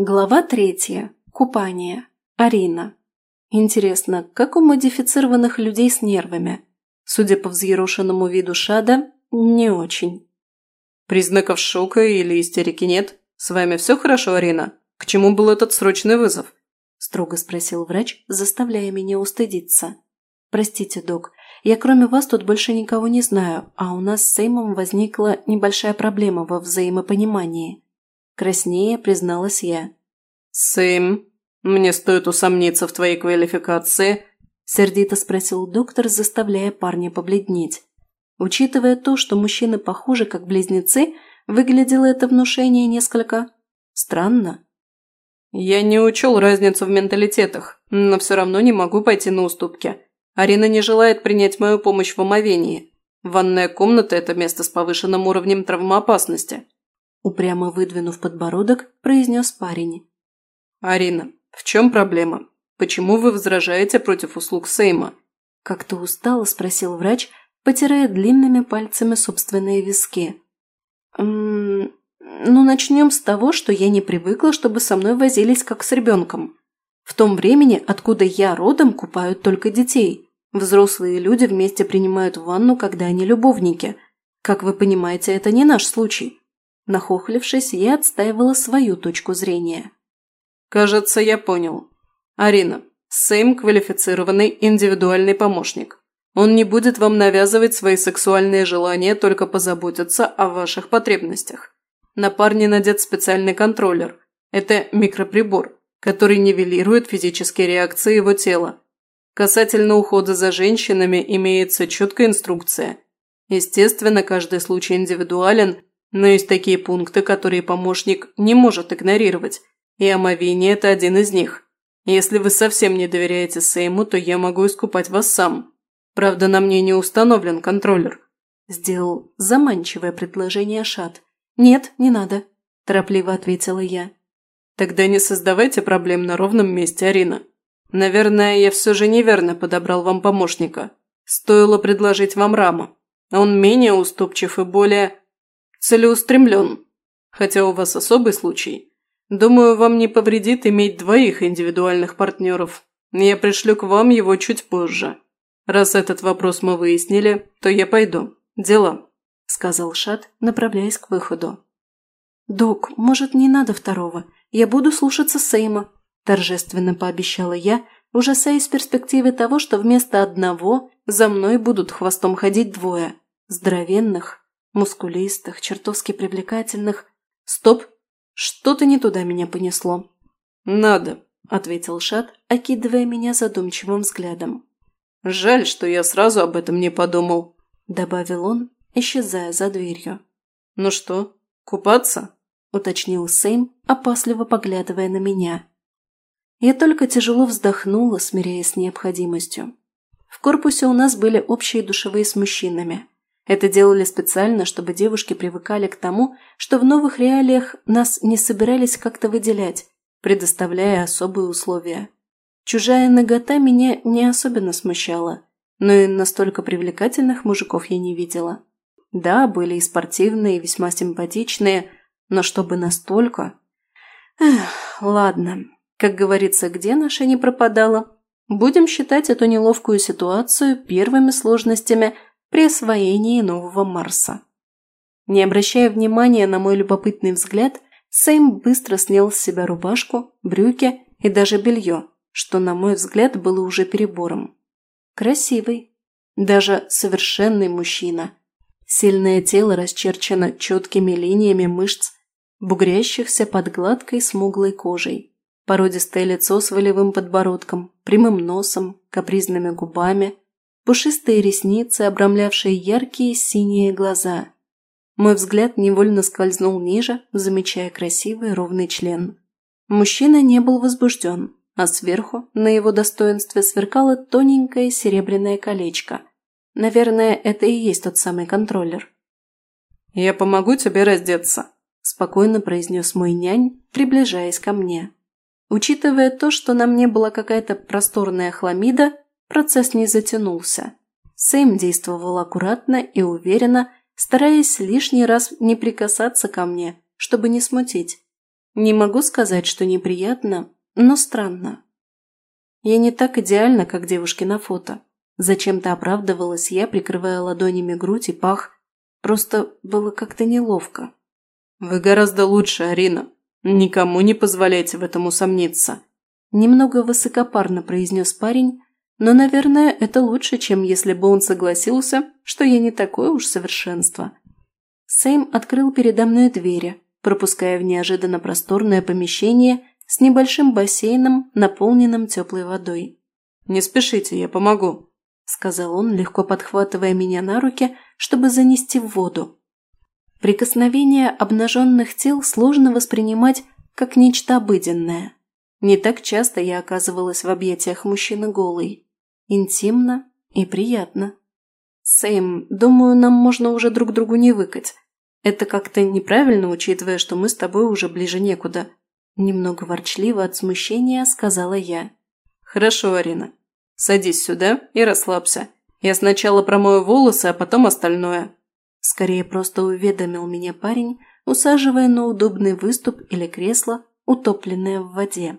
Глава третья. Купание. Арина. Интересно, как у модифицированных людей с нервами? Судя по взъерошенному виду Шада, не очень. Признаков шока или истерики нет? С вами все хорошо, Арина? К чему был этот срочный вызов? Строго спросил врач, заставляя меня устыдиться. Простите, док, я кроме вас тут больше никого не знаю, а у нас с Сеймом возникла небольшая проблема во взаимопонимании. Краснее призналась я. «Сэм, мне стоит усомниться в твоей квалификации?» Сердито спросил доктор, заставляя парня побледнеть. Учитывая то, что мужчины похожи как близнецы, выглядело это внушение несколько странно. «Я не учел разницу в менталитетах, но все равно не могу пойти на уступки. Арина не желает принять мою помощь в омовении. Ванная комната – это место с повышенным уровнем травмоопасности. Упрямо выдвинув подбородок, произнес парень. «Арина, в чем проблема? Почему вы возражаете против услуг Сейма?» Как-то устало спросил врач, потирая длинными пальцами собственные виски. «Ммм, ну начнем с того, что я не привыкла, чтобы со мной возились как с ребенком. В том времени, откуда я родом, купают только детей. Взрослые люди вместе принимают ванну, когда они любовники. Как вы понимаете, это не наш случай. Нахохлившись, я отстаивала свою точку зрения. «Кажется, я понял. Арина, Сэм – квалифицированный индивидуальный помощник. Он не будет вам навязывать свои сексуальные желания, только позаботиться о ваших потребностях. На парне надет специальный контроллер. Это микроприбор, который нивелирует физические реакции его тела. Касательно ухода за женщинами имеется четкая инструкция. Естественно, каждый случай индивидуален, но есть такие пункты, которые помощник не может игнорировать, и омовение – это один из них. Если вы совсем не доверяете Сейму, то я могу искупать вас сам. Правда, на мне не установлен контроллер. Сделал заманчивое предложение Шат. «Нет, не надо», – торопливо ответила я. «Тогда не создавайте проблем на ровном месте, Арина. Наверное, я все же неверно подобрал вам помощника. Стоило предложить вам Рама. Он менее уступчив и более целеустремлен. Хотя у вас особый случай. Думаю, вам не повредит иметь двоих индивидуальных партнеров. Я пришлю к вам его чуть позже. Раз этот вопрос мы выяснили, то я пойду. Дела», – сказал Шат, направляясь к выходу. «Док, может, не надо второго? Я буду слушаться Сейма», – торжественно пообещала я, ужасаясь перспективы того, что вместо одного за мной будут хвостом ходить двое – здоровенных, мускулистых, чертовски привлекательных. Стоп! Что-то не туда меня понесло. «Надо», – ответил Шат, окидывая меня задумчивым взглядом. «Жаль, что я сразу об этом не подумал», – добавил он, исчезая за дверью. «Ну что, купаться?» – уточнил Сэм, опасливо поглядывая на меня. Я только тяжело вздохнула, смиряясь с необходимостью. В корпусе у нас были общие душевые с мужчинами. Это делали специально, чтобы девушки привыкали к тому, что в новых реалиях нас не собирались как-то выделять, предоставляя особые условия. Чужая нагота меня не особенно смущала, но и настолько привлекательных мужиков я не видела. Да, были и спортивные, и весьма симпатичные, но чтобы настолько... Эх, ладно, как говорится, где наша не пропадала. Будем считать эту неловкую ситуацию первыми сложностями – при освоении нового Марса. Не обращая внимания на мой любопытный взгляд, Сэм быстро снял с себя рубашку, брюки и даже белье, что, на мой взгляд, было уже перебором. Красивый, даже совершенный мужчина. Сильное тело расчерчено четкими линиями мышц, бугрящихся под гладкой смуглой кожей. Породистое лицо с волевым подбородком, прямым носом, капризными губами – пушистые ресницы, обрамлявшие яркие синие глаза. Мой взгляд невольно скользнул ниже, замечая красивый ровный член. Мужчина не был возбужден, а сверху на его достоинстве сверкало тоненькое серебряное колечко. Наверное, это и есть тот самый контроллер. «Я помогу тебе раздеться», – спокойно произнес мой нянь, приближаясь ко мне. Учитывая то, что на мне была какая-то просторная хламида, Процесс не затянулся. Сэм действовал аккуратно и уверенно, стараясь лишний раз не прикасаться ко мне, чтобы не смутить. Не могу сказать, что неприятно, но странно. Я не так идеальна, как девушки на фото. Зачем-то оправдывалась я, прикрывая ладонями грудь и пах. Просто было как-то неловко. «Вы гораздо лучше, Арина. Никому не позволяйте в этом усомниться», Немного высокопарно произнес парень, но, наверное, это лучше, чем если бы он согласился, что я не такое уж совершенство. Сэм открыл передо мной двери, пропуская в неожиданно просторное помещение с небольшим бассейном, наполненным теплой водой. «Не спешите, я помогу», – сказал он, легко подхватывая меня на руки, чтобы занести в воду. Прикосновение обнаженных тел сложно воспринимать как нечто обыденное. Не так часто я оказывалась в объятиях мужчины голой. Интимно и приятно. Сэм, думаю, нам можно уже друг другу не выкать. Это как-то неправильно, учитывая, что мы с тобой уже ближе некуда. Немного ворчливо от смущения сказала я. Хорошо, Арина. Садись сюда и расслабься. Я сначала промою волосы, а потом остальное. Скорее просто уведомил меня парень, усаживая на удобный выступ или кресло, утопленное в воде.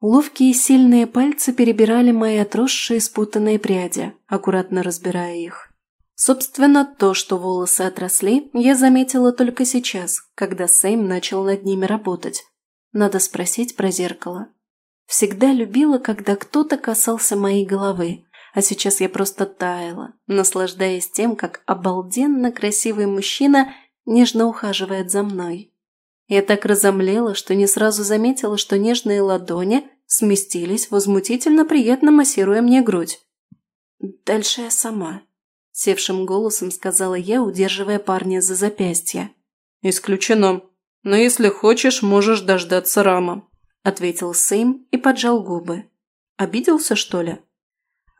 Ловкие сильные пальцы перебирали мои отросшие спутанные пряди, аккуратно разбирая их. Собственно, то, что волосы отросли, я заметила только сейчас, когда Сэм начал над ними работать. Надо спросить про зеркало. Всегда любила, когда кто-то касался моей головы, а сейчас я просто таяла, наслаждаясь тем, как обалденно красивый мужчина нежно ухаживает за мной. Я так разомлела, что не сразу заметила, что нежные ладони сместились, возмутительно приятно массируя мне грудь. «Дальше я сама», – севшим голосом сказала я, удерживая парня за запястье. «Исключено. Но если хочешь, можешь дождаться Рама», – ответил Сэм и поджал губы. «Обиделся, что ли?»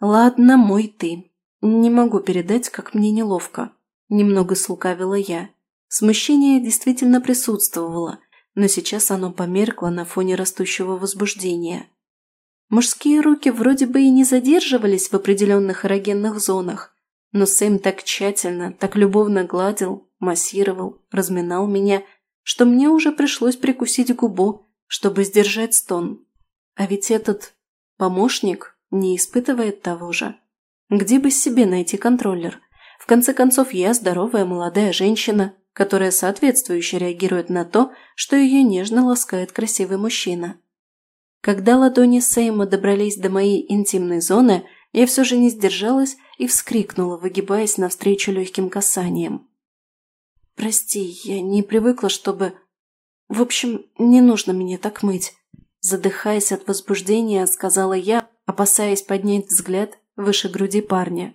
«Ладно, мой ты. Не могу передать, как мне неловко», – немного слукавила я. Смущение действительно присутствовало, но сейчас оно померкло на фоне растущего возбуждения. Мужские руки вроде бы и не задерживались в определенных эрогенных зонах, но Сэм так тщательно, так любовно гладил, массировал, разминал меня, что мне уже пришлось прикусить губу, чтобы сдержать стон. А ведь этот помощник не испытывает того же. Где бы себе найти контроллер? В конце концов, я здоровая молодая женщина, которая соответствующе реагирует на то, что ее нежно ласкает красивый мужчина. Когда ладони Сейма добрались до моей интимной зоны, я все же не сдержалась и вскрикнула, выгибаясь навстречу легким касанием. «Прости, я не привыкла, чтобы... В общем, не нужно меня так мыть», задыхаясь от возбуждения, сказала я, опасаясь поднять взгляд выше груди парня.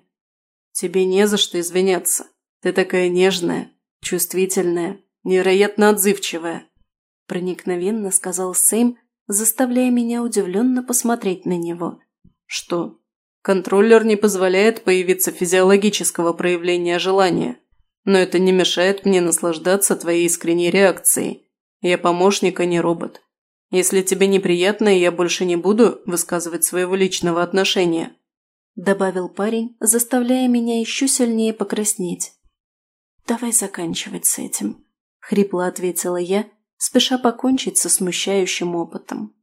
«Тебе не за что извиняться. Ты такая нежная, чувствительная, невероятно отзывчивая», – проникновенно сказал Сэм, заставляя меня удивленно посмотреть на него. «Что? Контроллер не позволяет появиться физиологического проявления желания, но это не мешает мне наслаждаться твоей искренней реакцией. Я помощник, а не робот. Если тебе неприятно, я больше не буду высказывать своего личного отношения», – добавил парень, заставляя меня еще сильнее покраснеть. «Давай заканчивать с этим», – хрипло ответила я, спеша покончить со смущающим опытом.